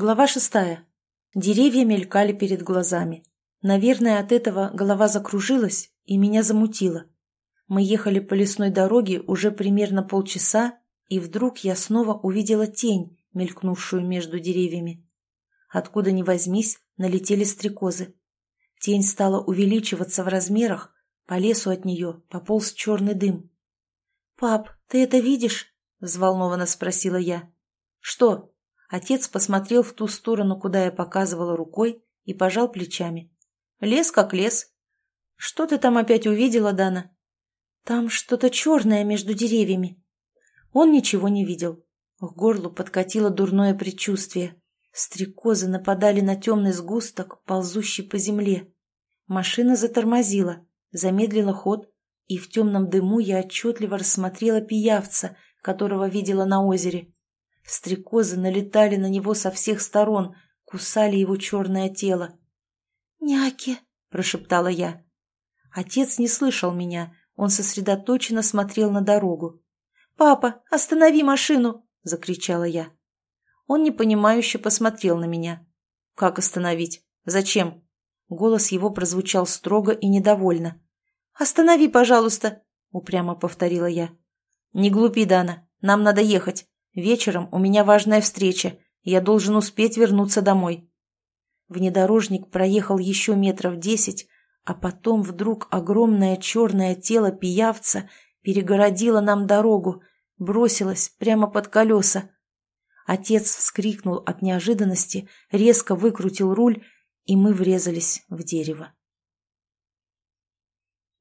Глава шестая. Деревья мелькали перед глазами. Наверное, от этого голова закружилась и меня замутило. Мы ехали по лесной дороге уже примерно полчаса, и вдруг я снова увидела тень, мелькнувшую между деревьями. Откуда ни возьмись, налетели стрекозы. Тень стала увеличиваться в размерах, по лесу от нее пополз черный дым. «Пап, ты это видишь?» – взволнованно спросила я. «Что?» Отец посмотрел в ту сторону, куда я показывала рукой, и пожал плечами. «Лес как лес. Что ты там опять увидела, Дана?» «Там что-то черное между деревьями». Он ничего не видел. К горлу подкатило дурное предчувствие. Стрекозы нападали на темный сгусток, ползущий по земле. Машина затормозила, замедлила ход, и в темном дыму я отчетливо рассмотрела пиявца, которого видела на озере. Стрекозы налетали на него со всех сторон, кусали его черное тело. «Няки!» – прошептала я. Отец не слышал меня, он сосредоточенно смотрел на дорогу. «Папа, останови машину!» – закричала я. Он непонимающе посмотрел на меня. «Как остановить? Зачем?» Голос его прозвучал строго и недовольно. «Останови, пожалуйста!» – упрямо повторила я. «Не глупи, Дана, нам надо ехать. Вечером у меня важная встреча, я должен успеть вернуться домой. Внедорожник проехал еще метров десять, а потом вдруг огромное черное тело пиявца перегородило нам дорогу, бросилось прямо под колеса. Отец вскрикнул от неожиданности, резко выкрутил руль, и мы врезались в дерево.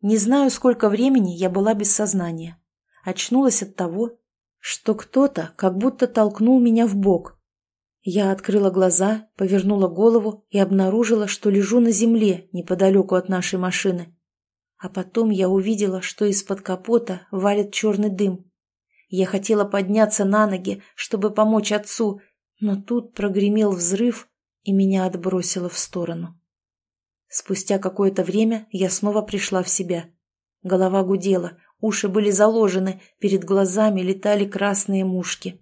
Не знаю, сколько времени я была без сознания. Очнулась от того, что кто-то как будто толкнул меня в бок. Я открыла глаза, повернула голову и обнаружила, что лежу на земле неподалеку от нашей машины. А потом я увидела, что из-под капота валит черный дым. Я хотела подняться на ноги, чтобы помочь отцу, но тут прогремел взрыв, и меня отбросило в сторону. Спустя какое-то время я снова пришла в себя. Голова гудела, Уши были заложены, перед глазами летали красные мушки.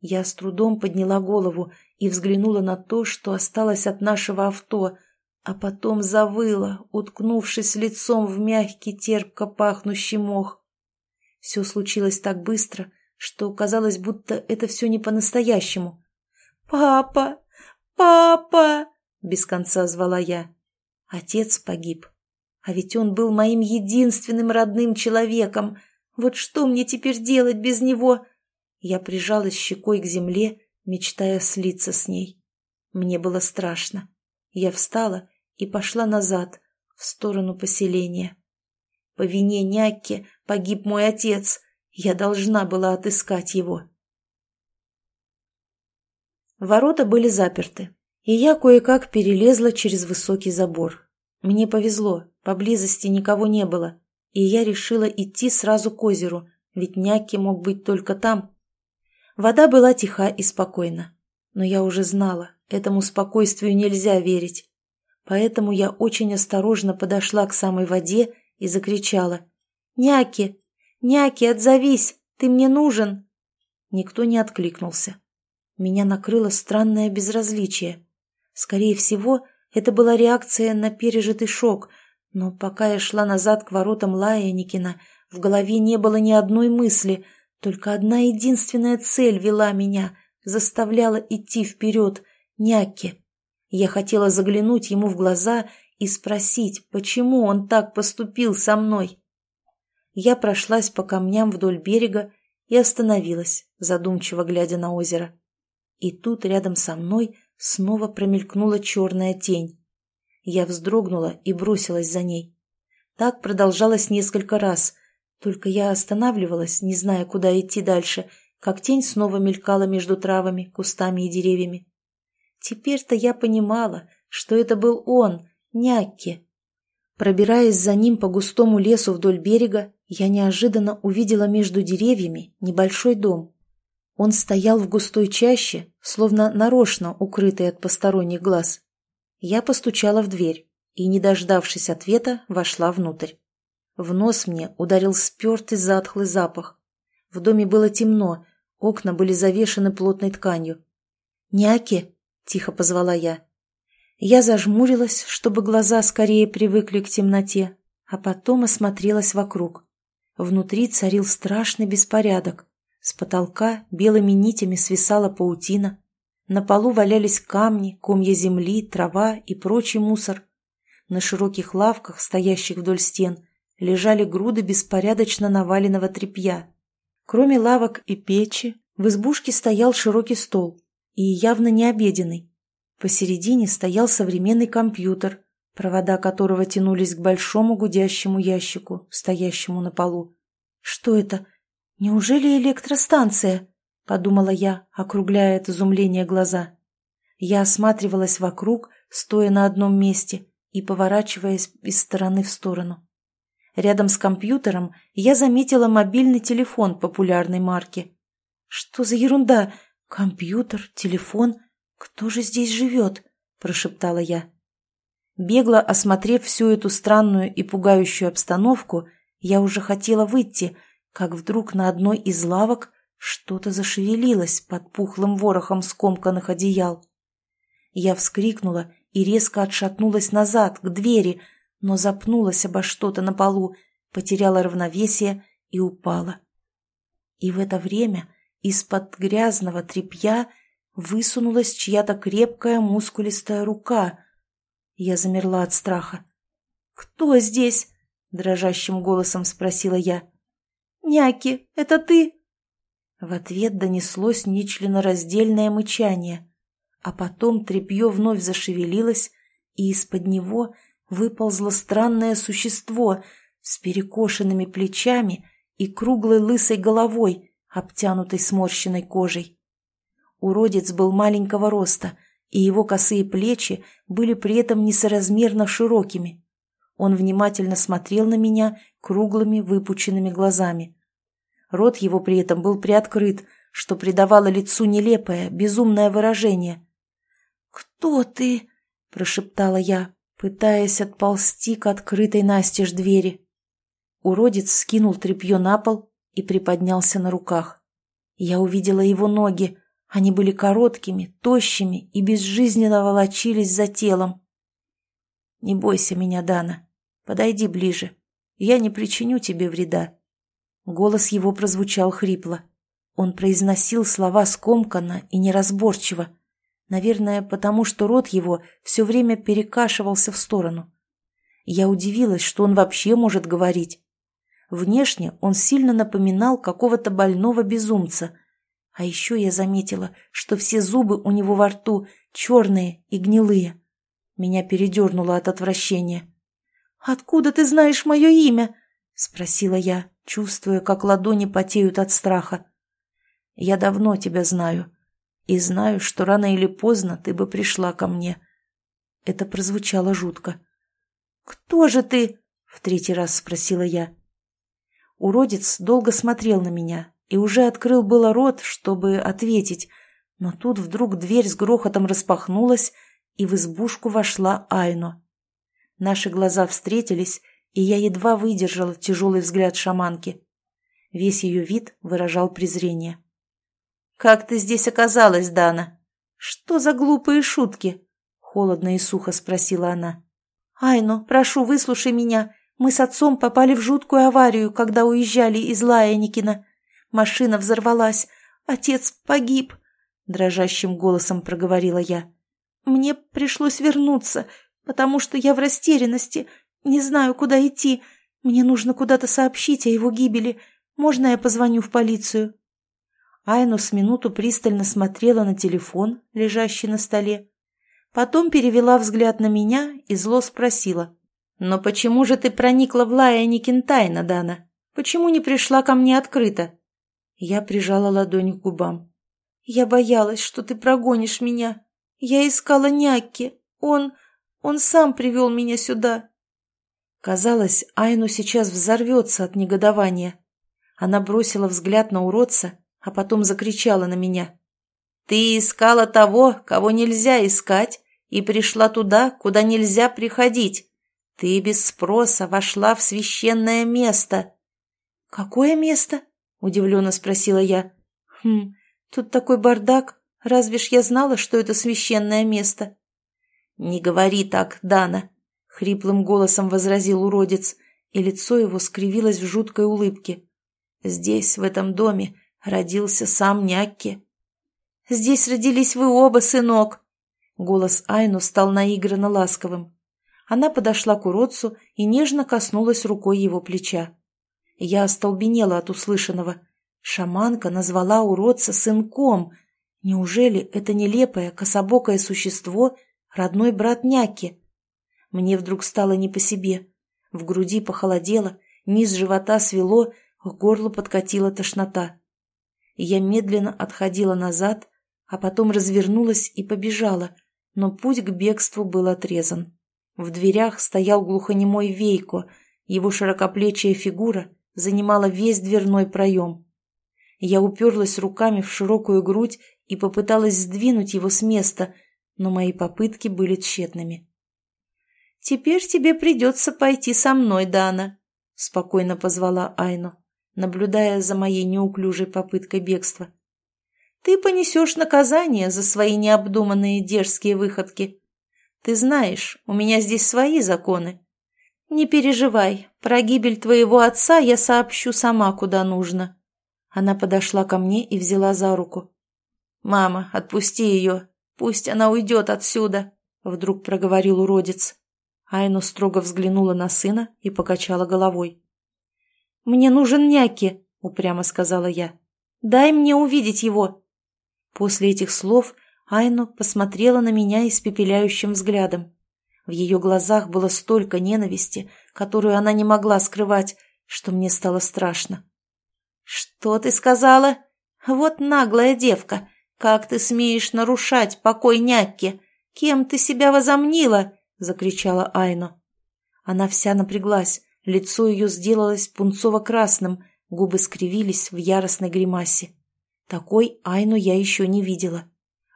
Я с трудом подняла голову и взглянула на то, что осталось от нашего авто, а потом завыла, уткнувшись лицом в мягкий, терпко пахнущий мох. Все случилось так быстро, что казалось, будто это все не по-настоящему. «Папа! Папа!» — без конца звала я. Отец погиб. А ведь он был моим единственным родным человеком. Вот что мне теперь делать без него? Я прижалась щекой к земле, мечтая слиться с ней. Мне было страшно. Я встала и пошла назад, в сторону поселения. По вине Някки погиб мой отец. Я должна была отыскать его. Ворота были заперты, и я кое-как перелезла через высокий забор. Мне повезло, поблизости никого не было, и я решила идти сразу к озеру, ведь Няки мог быть только там. Вода была тиха и спокойна, но я уже знала, этому спокойствию нельзя верить. Поэтому я очень осторожно подошла к самой воде и закричала «Няки! Няки, отзовись! Ты мне нужен!» Никто не откликнулся. Меня накрыло странное безразличие. Скорее всего, это была реакция на пережитый шок, но пока я шла назад к воротам Лаяникина, в голове не было ни одной мысли, только одна единственная цель вела меня, заставляла идти вперед, няки. Я хотела заглянуть ему в глаза и спросить, почему он так поступил со мной. Я прошлась по камням вдоль берега и остановилась, задумчиво глядя на озеро. И тут рядом со мной снова промелькнула черная тень. Я вздрогнула и бросилась за ней. Так продолжалось несколько раз, только я останавливалась, не зная, куда идти дальше, как тень снова мелькала между травами, кустами и деревьями. Теперь-то я понимала, что это был он, Някки. Пробираясь за ним по густому лесу вдоль берега, я неожиданно увидела между деревьями небольшой дом. Он стоял в густой чаще, словно нарочно укрытый от посторонних глаз. Я постучала в дверь и, не дождавшись ответа, вошла внутрь. В нос мне ударил спертый затхлый запах. В доме было темно, окна были завешены плотной тканью. «Няки!» – тихо позвала я. Я зажмурилась, чтобы глаза скорее привыкли к темноте, а потом осмотрелась вокруг. Внутри царил страшный беспорядок. С потолка белыми нитями свисала паутина. На полу валялись камни, комья земли, трава и прочий мусор. На широких лавках, стоящих вдоль стен, лежали груды беспорядочно наваленного тряпья. Кроме лавок и печи, в избушке стоял широкий стол, и явно не обеденный. Посередине стоял современный компьютер, провода которого тянулись к большому гудящему ящику, стоящему на полу. «Что это? Неужели электростанция?» — подумала я, округляя от изумления глаза. Я осматривалась вокруг, стоя на одном месте и поворачиваясь из стороны в сторону. Рядом с компьютером я заметила мобильный телефон популярной марки. «Что за ерунда? Компьютер, телефон? Кто же здесь живет?» – прошептала я. Бегло осмотрев всю эту странную и пугающую обстановку, я уже хотела выйти, как вдруг на одной из лавок что-то зашевелилось под пухлым ворохом скомканных одеял. Я вскрикнула и резко отшатнулась назад, к двери – но запнулась обо что-то на полу, потеряла равновесие и упала. И в это время из-под грязного тряпья высунулась чья-то крепкая мускулистая рука. Я замерла от страха. «Кто здесь?» — дрожащим голосом спросила я. «Няки, это ты?» В ответ донеслось нечленораздельное мычание, а потом тряпье вновь зашевелилось, и из-под него выползло странное существо с перекошенными плечами и круглой лысой головой, обтянутой сморщенной кожей. Уродец был маленького роста, и его косые плечи были при этом несоразмерно широкими. Он внимательно смотрел на меня круглыми выпученными глазами. Рот его при этом был приоткрыт, что придавало лицу нелепое, безумное выражение. «Кто ты?» – прошептала я, пытаясь отползти к открытой настежь двери. Уродец скинул тряпье на пол и приподнялся на руках. Я увидела его ноги. Они были короткими, тощими и безжизненно волочились за телом. «Не бойся меня, Дана. Подойди ближе. Я не причиню тебе вреда». Голос его прозвучал хрипло. Он произносил слова скомканно и неразборчиво, Наверное, потому что рот его все время перекашивался в сторону. Я удивилась, что он вообще может говорить. Внешне он сильно напоминал какого-то больного безумца. А еще я заметила, что все зубы у него во рту черные и гнилые. Меня передернуло от отвращения. «Откуда ты знаешь мое имя?» — спросила я, чувствуя, как ладони потеют от страха. «Я давно тебя знаю», и знаю, что рано или поздно ты бы пришла ко мне». Это прозвучало жутко. «Кто же ты?» — в третий раз спросила я. Уродец долго смотрел на меня и уже открыл было рот, чтобы ответить, но тут вдруг дверь с грохотом распахнулась, и в избушку вошла Айно. Наши глаза встретились, и я едва выдержала тяжелый взгляд шаманки. Весь ее вид выражал презрение. «Как ты здесь оказалась, Дана?» «Что за глупые шутки?» — холодно и сухо спросила она. «Айно, прошу, выслушай меня. Мы с отцом попали в жуткую аварию, когда уезжали из Лаяникина. Машина взорвалась. Отец погиб», — дрожащим голосом проговорила я. «Мне пришлось вернуться, потому что я в растерянности, не знаю, куда идти. Мне нужно куда-то сообщить о его гибели. Можно я позвоню в полицию?» Айну с минуту пристально смотрела на телефон, лежащий на столе. Потом перевела взгляд на меня и зло спросила. «Но почему же ты проникла в Лая Никентайна, Дана? Почему не пришла ко мне открыто?» Я прижала ладонь к губам. «Я боялась, что ты прогонишь меня. Я искала Някки. Он... он сам привел меня сюда». Казалось, Айну сейчас взорвется от негодования. Она бросила взгляд на уродца а потом закричала на меня. «Ты искала того, кого нельзя искать, и пришла туда, куда нельзя приходить. Ты без спроса вошла в священное место». «Какое место?» — удивленно спросила я. «Хм, тут такой бардак. Разве ж я знала, что это священное место?» «Не говори так, Дана!» — хриплым голосом возразил уродец, и лицо его скривилось в жуткой улыбке. «Здесь, в этом доме, родился сам Някки». «Здесь родились вы оба, сынок!» Голос Айну стал наигранно ласковым. Она подошла к уродцу и нежно коснулась рукой его плеча. Я остолбенела от услышанного. Шаманка назвала уродца сынком. Неужели это нелепое, кособокое существо — родной брат Няки? Мне вдруг стало не по себе. В груди похолодело, низ живота свело, к горлу подкатила тошнота. Я медленно отходила назад, а потом развернулась и побежала, но путь к бегству был отрезан. В дверях стоял глухонемой Вейко, его широкоплечья фигура занимала весь дверной проем. Я уперлась руками в широкую грудь и попыталась сдвинуть его с места, но мои попытки были тщетными. «Теперь тебе придется пойти со мной, Дана», — спокойно позвала Айну, наблюдая за моей неуклюжей попыткой бегства. «Ты понесешь наказание за свои необдуманные дерзкие выходки. Ты знаешь, у меня здесь свои законы. Не переживай, про гибель твоего отца я сообщу сама, куда нужно». Она подошла ко мне и взяла за руку. «Мама, отпусти ее, пусть она уйдет отсюда», — вдруг проговорил уродец. Айну строго взглянула на сына и покачала головой. «Мне нужен няки», — упрямо сказала я. «Дай мне увидеть его». После этих слов Айну посмотрела на меня испепеляющим взглядом. В ее глазах было столько ненависти, которую она не могла скрывать, что мне стало страшно. «Что ты сказала? Вот наглая девка! Как ты смеешь нарушать покой някки? Кем ты себя возомнила?» — закричала Айно. Она вся напряглась, лицо ее сделалось пунцово-красным, губы скривились в яростной гримасе. Такой Айну я еще не видела.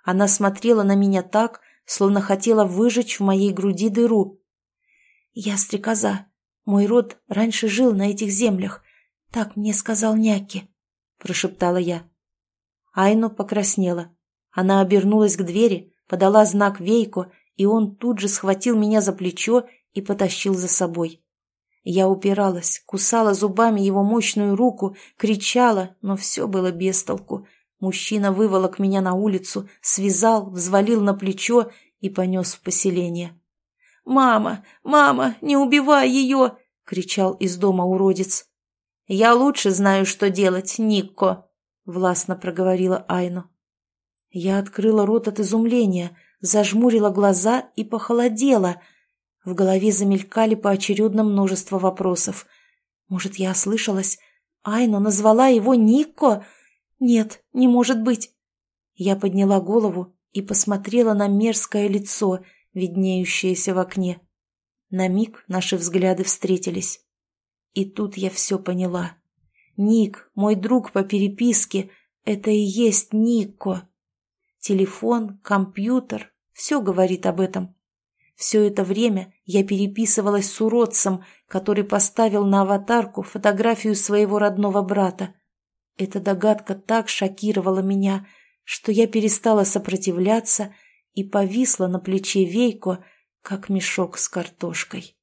Она смотрела на меня так, словно хотела выжечь в моей груди дыру. «Я стрекоза. Мой род раньше жил на этих землях. Так мне сказал Няки», — прошептала я. Айну покраснела. Она обернулась к двери, подала знак Вейко, и он тут же схватил меня за плечо и потащил за собой. Я упиралась, кусала зубами его мощную руку, кричала, но все было без толку. Мужчина выволок меня на улицу, связал, взвалил на плечо и понес в поселение. «Мама! Мама! Не убивай ее!» — кричал из дома уродец. «Я лучше знаю, что делать, Никко!» — властно проговорила Айну. Я открыла рот от изумления, зажмурила глаза и похолодела — в голове замелькали поочередно множество вопросов. Может, я ослышалась? Айна назвала его Никко? Нет, не может быть. Я подняла голову и посмотрела на мерзкое лицо, виднеющееся в окне. На миг наши взгляды встретились. И тут я все поняла. Ник, мой друг по переписке, это и есть Никко. Телефон, компьютер, все говорит об этом. Все это время я переписывалась с уродцем, который поставил на аватарку фотографию своего родного брата. Эта догадка так шокировала меня, что я перестала сопротивляться и повисла на плече Вейко, как мешок с картошкой.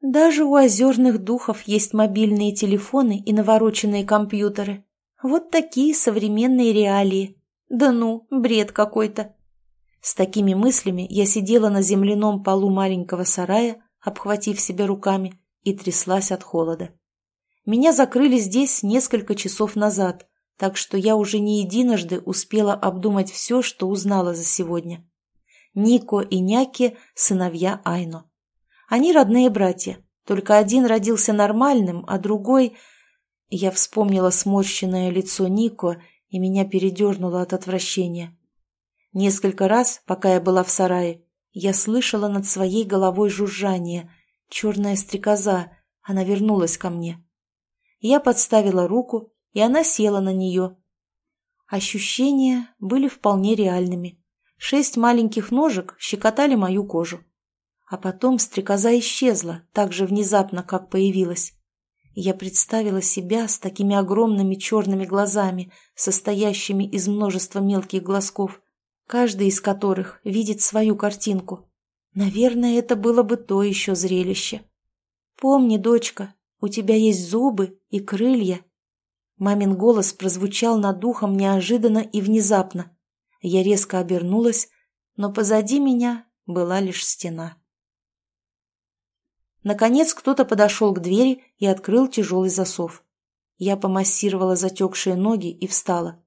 Даже у озерных духов есть мобильные телефоны и навороченные компьютеры. Вот такие современные реалии. Да ну, бред какой-то. С такими мыслями я сидела на земляном полу маленького сарая, обхватив себя руками, и тряслась от холода. Меня закрыли здесь несколько часов назад, так что я уже не единожды успела обдумать все, что узнала за сегодня. Нико и Няки – сыновья Айно. Они родные братья, только один родился нормальным, а другой... Я вспомнила сморщенное лицо Нико, и меня передернуло от отвращения. Несколько раз, пока я была в сарае, я слышала над своей головой жужжание. Черная стрекоза, она вернулась ко мне. Я подставила руку, и она села на нее. Ощущения были вполне реальными. Шесть маленьких ножек щекотали мою кожу. А потом стрекоза исчезла так же внезапно, как появилась. Я представила себя с такими огромными черными глазами, состоящими из множества мелких глазков, каждый из которых видит свою картинку. Наверное, это было бы то еще зрелище. «Помни, дочка, у тебя есть зубы и крылья». Мамин голос прозвучал над духом неожиданно и внезапно. Я резко обернулась, но позади меня была лишь стена. Наконец кто-то подошел к двери и открыл тяжелый засов. Я помассировала затекшие ноги и встала.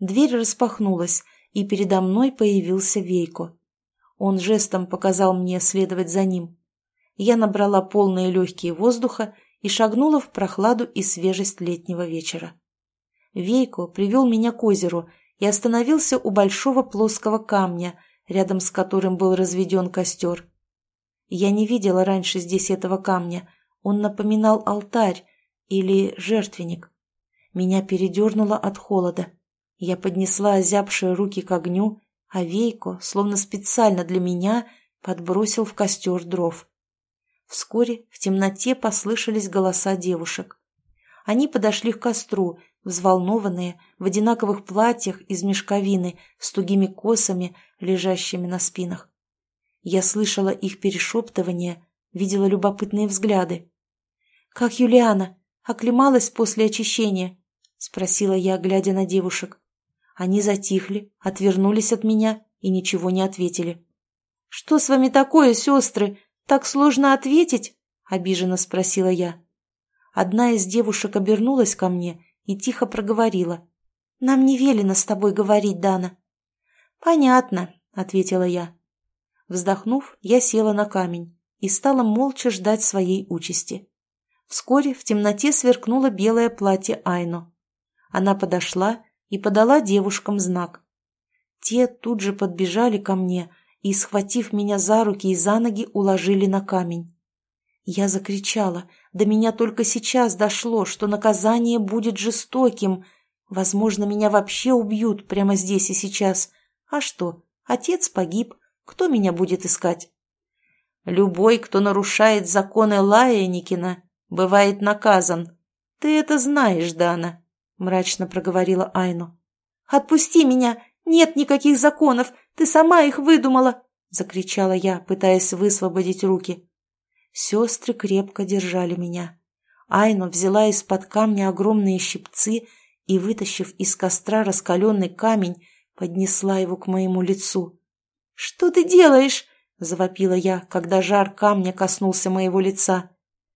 Дверь распахнулась, и передо мной появился Вейко. Он жестом показал мне следовать за ним. Я набрала полные легкие воздуха и шагнула в прохладу и свежесть летнего вечера. Вейко привел меня к озеру и остановился у большого плоского камня, рядом с которым был разведен костер. Я не видела раньше здесь этого камня. Он напоминал алтарь или жертвенник. Меня передернуло от холода. Я поднесла озябшие руки к огню, а Вейко, словно специально для меня, подбросил в костер дров. Вскоре в темноте послышались голоса девушек. Они подошли к костру, взволнованные, в одинаковых платьях из мешковины, с тугими косами, лежащими на спинах. Я слышала их перешептывание, видела любопытные взгляды. «Как Юлиана? Оклемалась после очищения?» — спросила я, глядя на девушек. Они затихли, отвернулись от меня и ничего не ответили. «Что с вами такое, сестры? Так сложно ответить?» — обиженно спросила я. Одна из девушек обернулась ко мне и тихо проговорила. «Нам не велено с тобой говорить, Дана». «Понятно», — ответила я. Вздохнув, я села на камень и стала молча ждать своей участи. Вскоре в темноте сверкнуло белое платье Айно. Она подошла и подала девушкам знак. Те тут же подбежали ко мне и, схватив меня за руки и за ноги, уложили на камень. Я закричала, до меня только сейчас дошло, что наказание будет жестоким. Возможно, меня вообще убьют прямо здесь и сейчас. А что, отец погиб, кто меня будет искать? Любой, кто нарушает законы Лаяникина, бывает наказан. Ты это знаешь, Дана, — мрачно проговорила Айну. «Отпусти меня! Нет никаких законов! Ты сама их выдумала!» — закричала я, пытаясь высвободить руки. Сестры крепко держали меня. Айну взяла из-под камня огромные щипцы и, вытащив из костра раскаленный камень, поднесла его к моему лицу. «Что ты делаешь?» – завопила я, когда жар камня коснулся моего лица.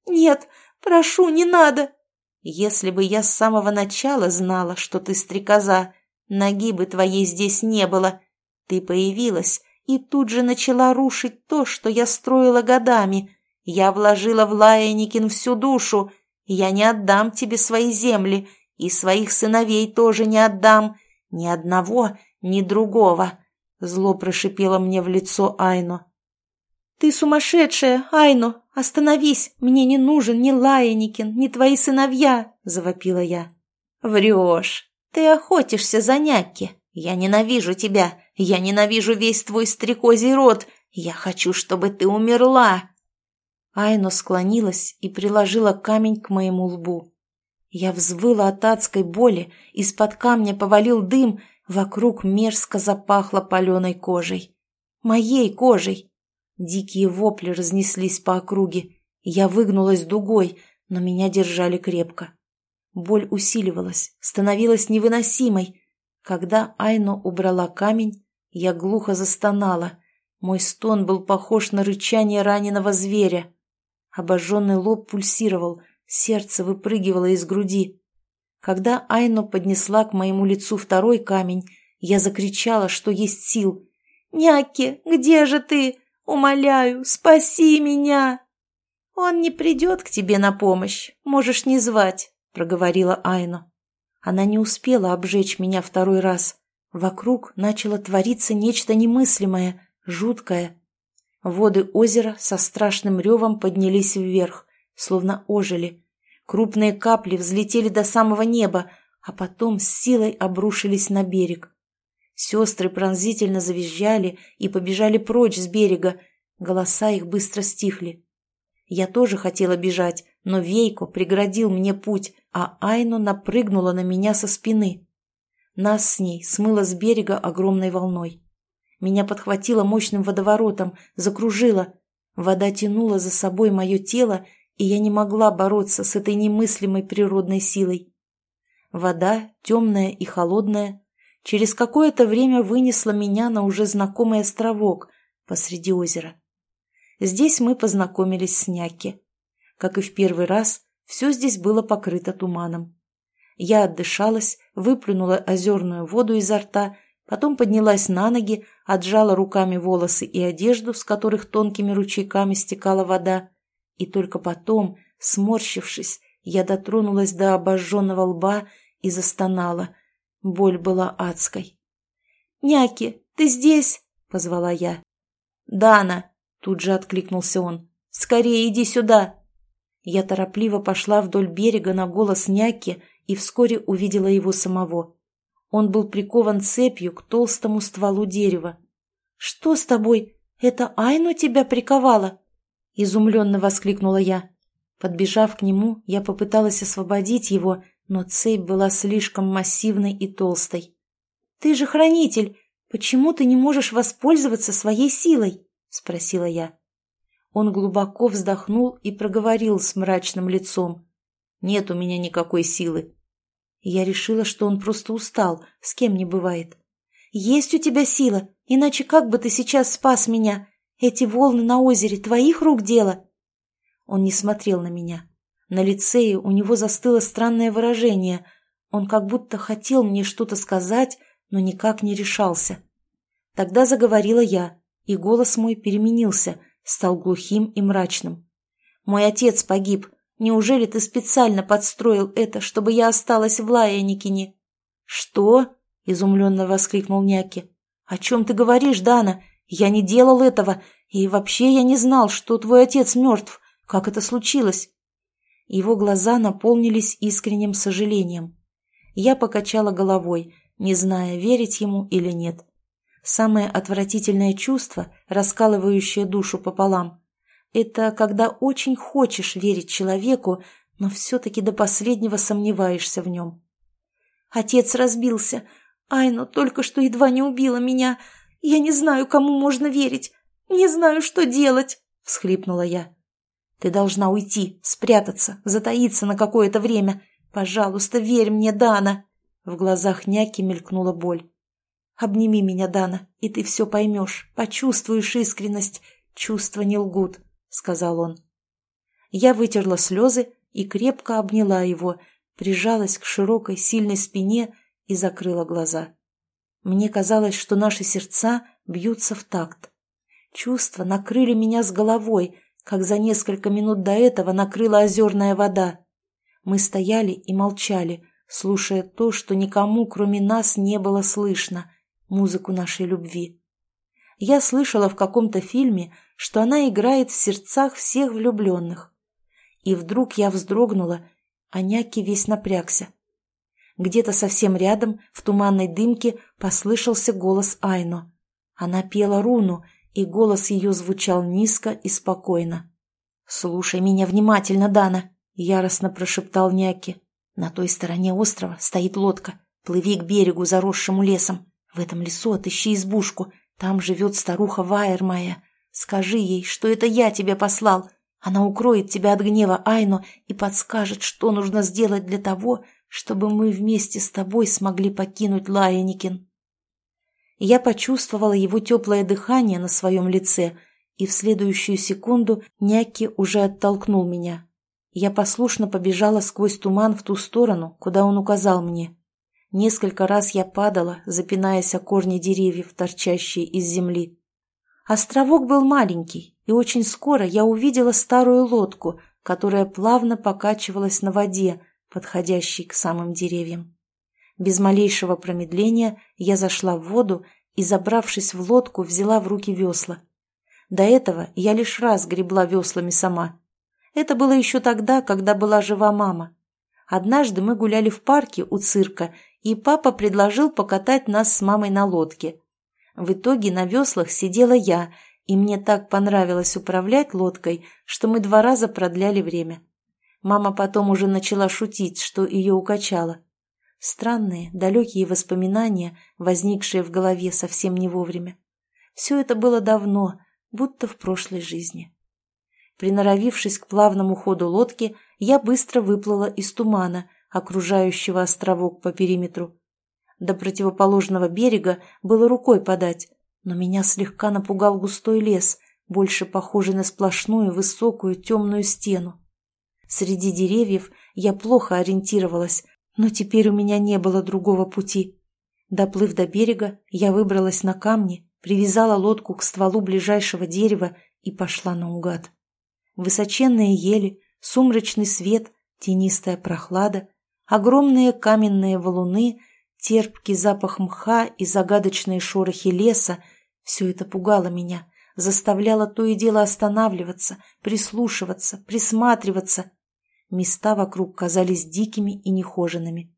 «Нет, прошу, не надо!» «Если бы я с самого начала знала, что ты стрекоза, ноги бы твоей здесь не было. Ты появилась и тут же начала рушить то, что я строила годами. Я вложила в Лаяникин всю душу. Я не отдам тебе свои земли, и своих сыновей тоже не отдам. Ни одного, ни другого. Зло прошипело мне в лицо Айно. «Ты сумасшедшая, Айно! Остановись! Мне не нужен ни Лаяникин, ни твои сыновья!» – завопила я. «Врешь! Ты охотишься за Някки! Я ненавижу тебя! Я ненавижу весь твой стрекозий род! Я хочу, чтобы ты умерла!» Айно склонилась и приложила камень к моему лбу. Я взвыла от адской боли, из-под камня повалил дым – Вокруг мерзко запахло паленой кожей. Моей кожей! Дикие вопли разнеслись по округе. Я выгнулась дугой, но меня держали крепко. Боль усиливалась, становилась невыносимой. Когда Айно убрала камень, я глухо застонала. Мой стон был похож на рычание раненого зверя. Обожженный лоб пульсировал, сердце выпрыгивало из груди. Когда Айно поднесла к моему лицу второй камень, я закричала, что есть сил. «Няки, где же ты? Умоляю, спаси меня!» «Он не придет к тебе на помощь, можешь не звать», — проговорила Айно. Она не успела обжечь меня второй раз. Вокруг начало твориться нечто немыслимое, жуткое. Воды озера со страшным ревом поднялись вверх, словно ожили, Крупные капли взлетели до самого неба, а потом с силой обрушились на берег. Сестры пронзительно завизжали и побежали прочь с берега. Голоса их быстро стихли. Я тоже хотела бежать, Но Вейко преградил мне путь, а Айно напрыгнула на меня со спины. Нас с ней смыло с берега огромной волной. Меня подхватило мощным водоворотом, закружило. Вода тянула за собой мое тело, и я не могла бороться с этой немыслимой природной силой. Вода, темная и холодная, через какое-то время вынесла меня на уже знакомый островок посреди озера. Здесь мы познакомились с Няки. Как и в первый раз, все здесь было покрыто туманом. Я отдышалась, выплюнула озерную воду изо рта, потом поднялась на ноги, отжала руками волосы и одежду, с которых тонкими ручейками стекала вода, и только потом, сморщившись, я дотронулась до обожженного лба и застонала. Боль была адской. «Няки, ты здесь?» — позвала я. «Дана!» — тут же откликнулся он. «Скорее иди сюда!» Я торопливо пошла вдоль берега на голос Няки и вскоре увидела его самого. Он был прикован цепью к толстому стволу дерева. «Что с тобой? Это Айну тебя приковала?» Изумленно воскликнула я. Подбежав к нему, я попыталась освободить его, но цепь была слишком массивной и толстой. «Ты же хранитель! Почему ты не можешь воспользоваться своей силой?» — спросила я. Он глубоко вздохнул и проговорил с мрачным лицом. «Нет у меня никакой силы». Я решила, что он просто устал, с кем не бывает. «Есть у тебя сила, иначе как бы ты сейчас спас меня? Эти волны на озере твоих рук дело?» Он не смотрел на меня. На лице у него застыло странное выражение. Он как будто хотел мне что-то сказать, но никак не решался. Тогда заговорила я, и голос мой переменился, стал глухим и мрачным. «Мой отец погиб. Неужели ты специально подстроил это, чтобы я осталась в Лаяникине?» «Что?» — изумленно воскликнул Няки. «О чем ты говоришь, Дана? Я не делал этого, и вообще я не знал, что твой отец мертв. Как это случилось?» Его глаза наполнились искренним сожалением. Я покачала головой, не зная, верить ему или нет. Самое отвратительное чувство, раскалывающее душу пополам, это когда очень хочешь верить человеку, но все-таки до последнего сомневаешься в нем. Отец разбился. Айно только что едва не убила меня. Я не знаю, кому можно верить. Не знаю, что делать, — всхлипнула я. Ты должна уйти, спрятаться, затаиться на какое-то время. Пожалуйста, верь мне, Дана. В глазах няки мелькнула боль. Обними меня, Дана, и ты все поймешь, почувствуешь искренность. Чувства не лгут, — сказал он. Я вытерла слезы и крепко обняла его, прижалась к широкой, сильной спине и закрыла глаза. Мне казалось, что наши сердца бьются в такт. Чувства накрыли меня с головой, как за несколько минут до этого накрыла озерная вода. Мы стояли и молчали, слушая то, что никому, кроме нас, не было слышно — музыку нашей любви. Я слышала в каком-то фильме, что она играет в сердцах всех влюбленных. И вдруг я вздрогнула, а Няки весь напрягся. Где-то совсем рядом, в туманной дымке, послышался голос Айно. Она пела руну, и голос ее звучал низко и спокойно. «Слушай меня внимательно, Дана!» — яростно прошептал Няки. «На той стороне острова стоит лодка. Плыви к берегу, заросшему лесом. В этом лесу отыщи избушку. Там живет старуха Вайермая. Скажи ей, что это я тебе послал. Она укроет тебя от гнева Айно и подскажет, что нужно сделать для того, чтобы мы вместе с тобой смогли покинуть Лаяникин. Я почувствовала его теплое дыхание на своем лице, и в следующую секунду Няки уже оттолкнул меня. Я послушно побежала сквозь туман в ту сторону, куда он указал мне. Несколько раз я падала, запинаясь о корни деревьев, торчащие из земли. Островок был маленький, и очень скоро я увидела старую лодку, которая плавно покачивалась на воде, подходящей к самым деревьям. Без малейшего промедления я зашла в воду и, забравшись в лодку, взяла в руки весла. До этого я лишь раз гребла веслами сама. Это было еще тогда, когда была жива мама. Однажды мы гуляли в парке у цирка и папа предложил покатать нас с мамой на лодке. В итоге на веслах сидела я, и мне так понравилось управлять лодкой, что мы два раза продляли время. Мама потом уже начала шутить, что ее укачало. Странные, далекие воспоминания, возникшие в голове совсем не вовремя. Все это было давно, будто в прошлой жизни. Приноровившись к плавному ходу лодки, я быстро выплыла из тумана, окружающего островок по периметру. До противоположного берега было рукой подать, но меня слегка напугал густой лес, больше похожий на сплошную высокую темную стену. Среди деревьев я плохо ориентировалась, но теперь у меня не было другого пути. Доплыв до берега, я выбралась на камни, привязала лодку к стволу ближайшего дерева и пошла наугад. Высоченные ели, сумрачный свет, тенистая прохлада, огромные каменные валуны, терпкий запах мха и загадочные шорохи леса — все это пугало меня, заставляло то и дело останавливаться, прислушиваться, присматриваться. Места вокруг казались дикими и нехоженными.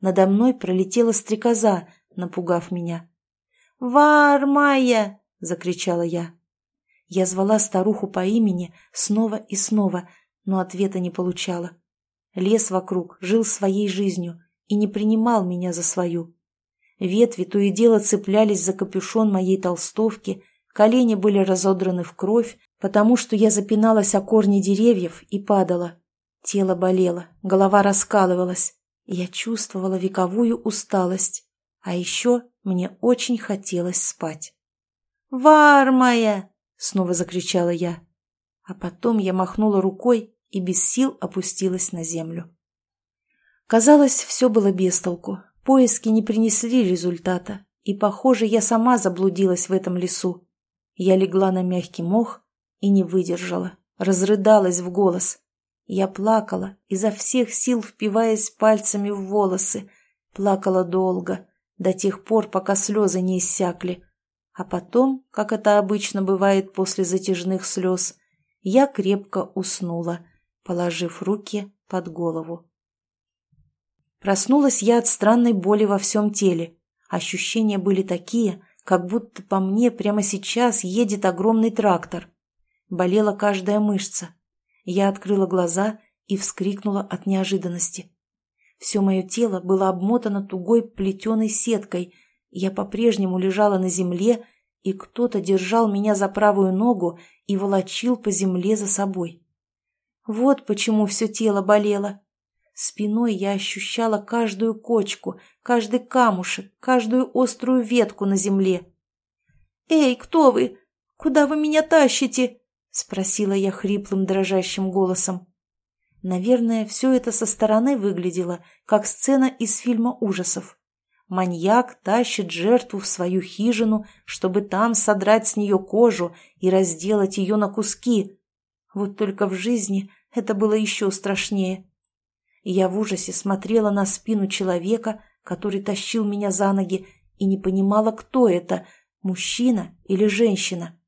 Надо мной пролетела стрекоза, напугав меня. «Вармая!» — закричала я. Я звала старуху по имени снова и снова, но ответа не получала. Лес вокруг жил своей жизнью и не принимал меня за свою. Ветви то и дело цеплялись за капюшон моей толстовки, колени были разодраны в кровь, потому что я запиналась о корни деревьев и падала. Тело болело, голова раскалывалась, я чувствовала вековую усталость. А еще мне очень хотелось спать. «Вармая!» — снова закричала я. А потом я махнула рукой и без сил опустилась на землю. Казалось, все было без толку. Поиски не принесли результата, и, похоже, я сама заблудилась в этом лесу. Я легла на мягкий мох и не выдержала, разрыдалась в голос. Я плакала, изо всех сил впиваясь пальцами в волосы. Плакала долго, до тех пор, пока слезы не иссякли. А потом, как это обычно бывает после затяжных слез, я крепко уснула, положив руки под голову. Проснулась я от странной боли во всем теле. Ощущения были такие, как будто по мне прямо сейчас едет огромный трактор. Болела каждая мышца. Я открыла глаза и вскрикнула от неожиданности. Все мое тело было обмотано тугой плетеной сеткой. Я по-прежнему лежала на земле, и кто-то держал меня за правую ногу и волочил по земле за собой. Вот почему все тело болело. Спиной я ощущала каждую кочку, каждый камушек, каждую острую ветку на земле. «Эй, кто вы? Куда вы меня тащите?» — спросила я хриплым дрожащим голосом. Наверное, все это со стороны выглядело, как сцена из фильма ужасов. Маньяк тащит жертву в свою хижину, чтобы там содрать с нее кожу и разделать ее на куски. Вот только в жизни это было еще страшнее. Я в ужасе смотрела на спину человека, который тащил меня за ноги, и не понимала, кто это – мужчина или женщина.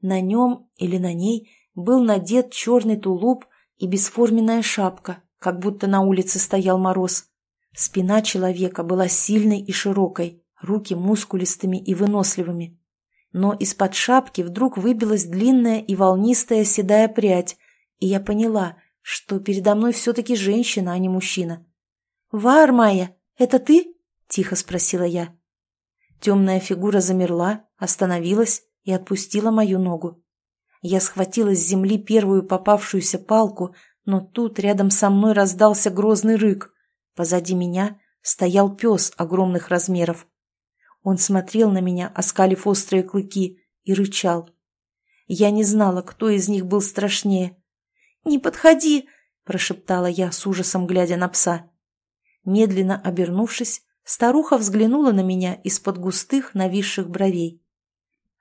На нем или на ней был надет черный тулуп и бесформенная шапка, как будто на улице стоял мороз. Спина человека была сильной и широкой, руки мускулистыми и выносливыми. Но из-под шапки вдруг выбилась длинная и волнистая седая прядь, и я поняла – что передо мной все-таки женщина, а не мужчина. «Вар моя, это ты?» – тихо спросила я. Темная фигура замерла, остановилась и отпустила мою ногу. Я схватила с земли первую попавшуюся палку, но тут рядом со мной раздался грозный рык. Позади меня стоял пес огромных размеров. Он смотрел на меня, оскалив острые клыки, и рычал. Я не знала, кто из них был страшнее, «Не подходи!» – прошептала я с ужасом, глядя на пса. Медленно обернувшись, старуха взглянула на меня из-под густых нависших бровей.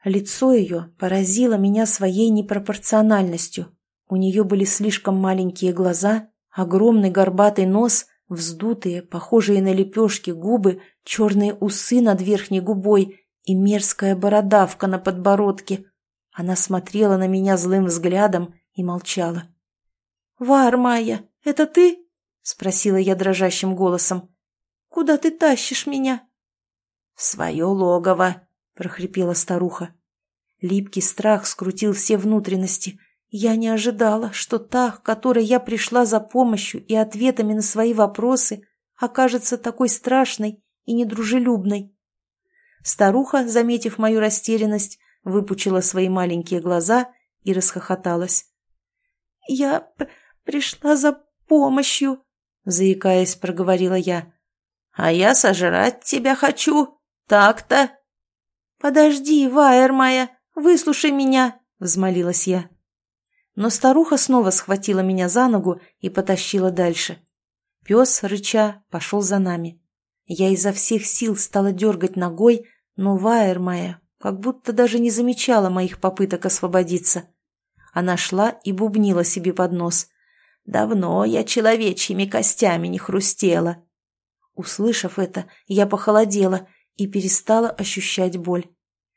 Лицо ее поразило меня своей непропорциональностью. У нее были слишком маленькие глаза, огромный горбатый нос, вздутые, похожие на лепешки губы, черные усы над верхней губой и мерзкая бородавка на подбородке. Она смотрела на меня злым взглядом и молчала. «Вар, Майя, это ты?» — спросила я дрожащим голосом. «Куда ты тащишь меня?» «В свое логово», — прохрипела старуха. Липкий страх скрутил все внутренности. Я не ожидала, что та, к которой я пришла за помощью и ответами на свои вопросы, окажется такой страшной и недружелюбной. Старуха, заметив мою растерянность, выпучила свои маленькие глаза и расхохоталась. «Я пришла за помощью», — заикаясь, проговорила я. «А я сожрать тебя хочу. Так-то». «Подожди, Ваер моя, выслушай меня», — взмолилась я. Но старуха снова схватила меня за ногу и потащила дальше. Пес, рыча, пошел за нами. Я изо всех сил стала дергать ногой, но Ваер моя как будто даже не замечала моих попыток освободиться. Она шла и бубнила себе под нос. «Давно я человечьими костями не хрустела». Услышав это, я похолодела и перестала ощущать боль.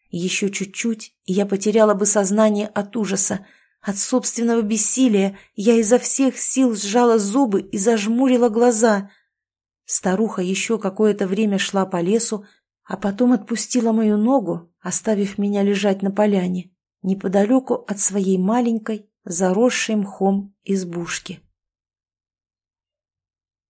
Еще чуть-чуть, и я потеряла бы сознание от ужаса. От собственного бессилия я изо всех сил сжала зубы и зажмурила глаза. Старуха еще какое-то время шла по лесу, а потом отпустила мою ногу, оставив меня лежать на поляне, неподалеку от своей маленькой, заросшей мхом избушки.